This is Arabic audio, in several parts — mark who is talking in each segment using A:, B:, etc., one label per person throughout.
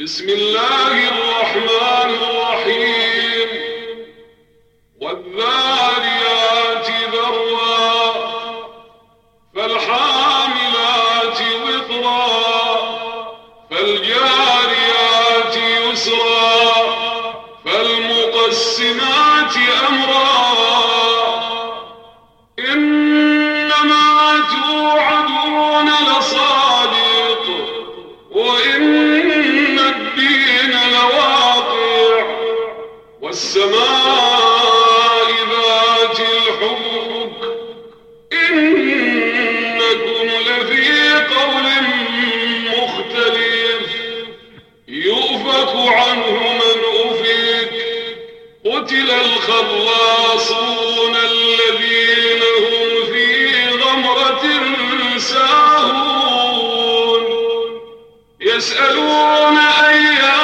A: بسم الله الرحمن الرحيم. والذاريات ذرا فالحاملات وقرا فالجاريات يسرا فالمقسمات أمرا والسماء ذات الحبك إنكم لفي قول مختلف. يؤفك عنه من أفك قتل الخلاصون الذين هم في غمرة ساهون. يسألون أيام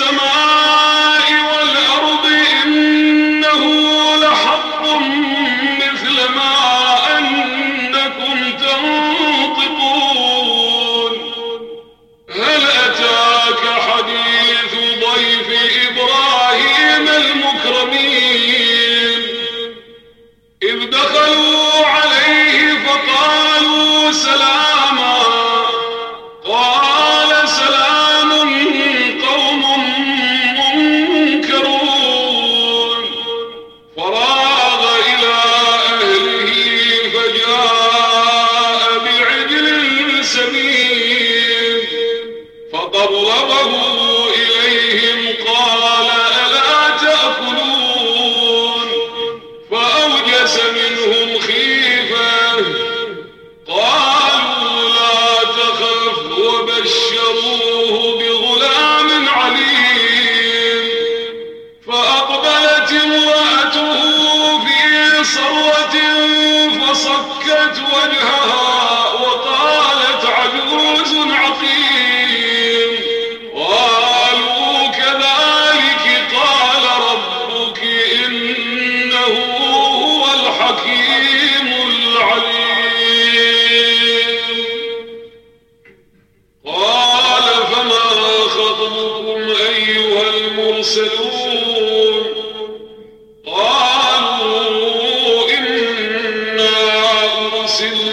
A: some وجهها وقالت عجوز عقيم.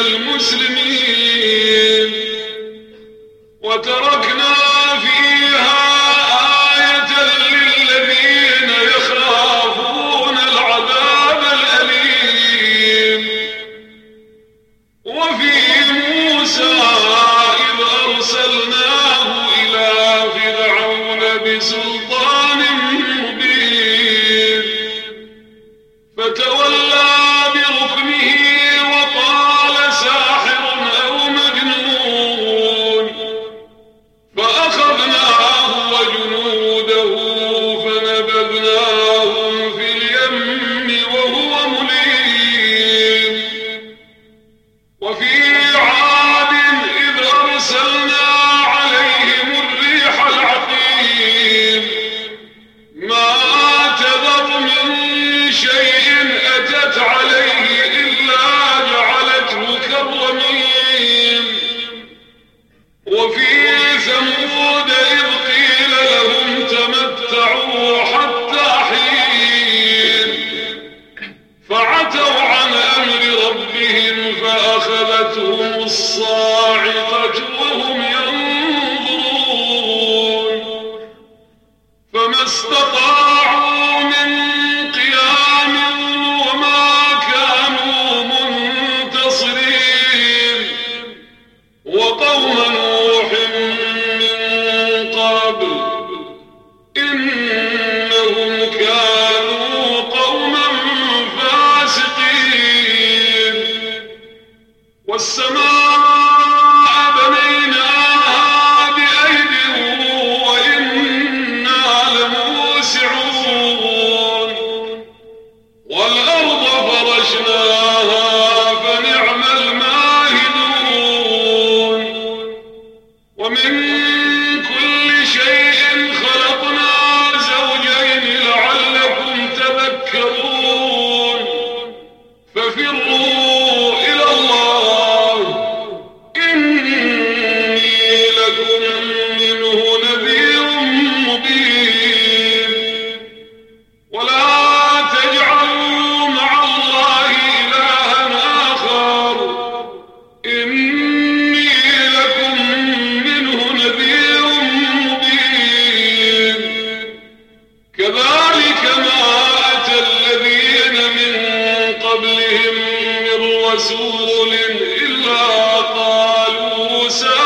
A: المسلمين. وتركنا قالوا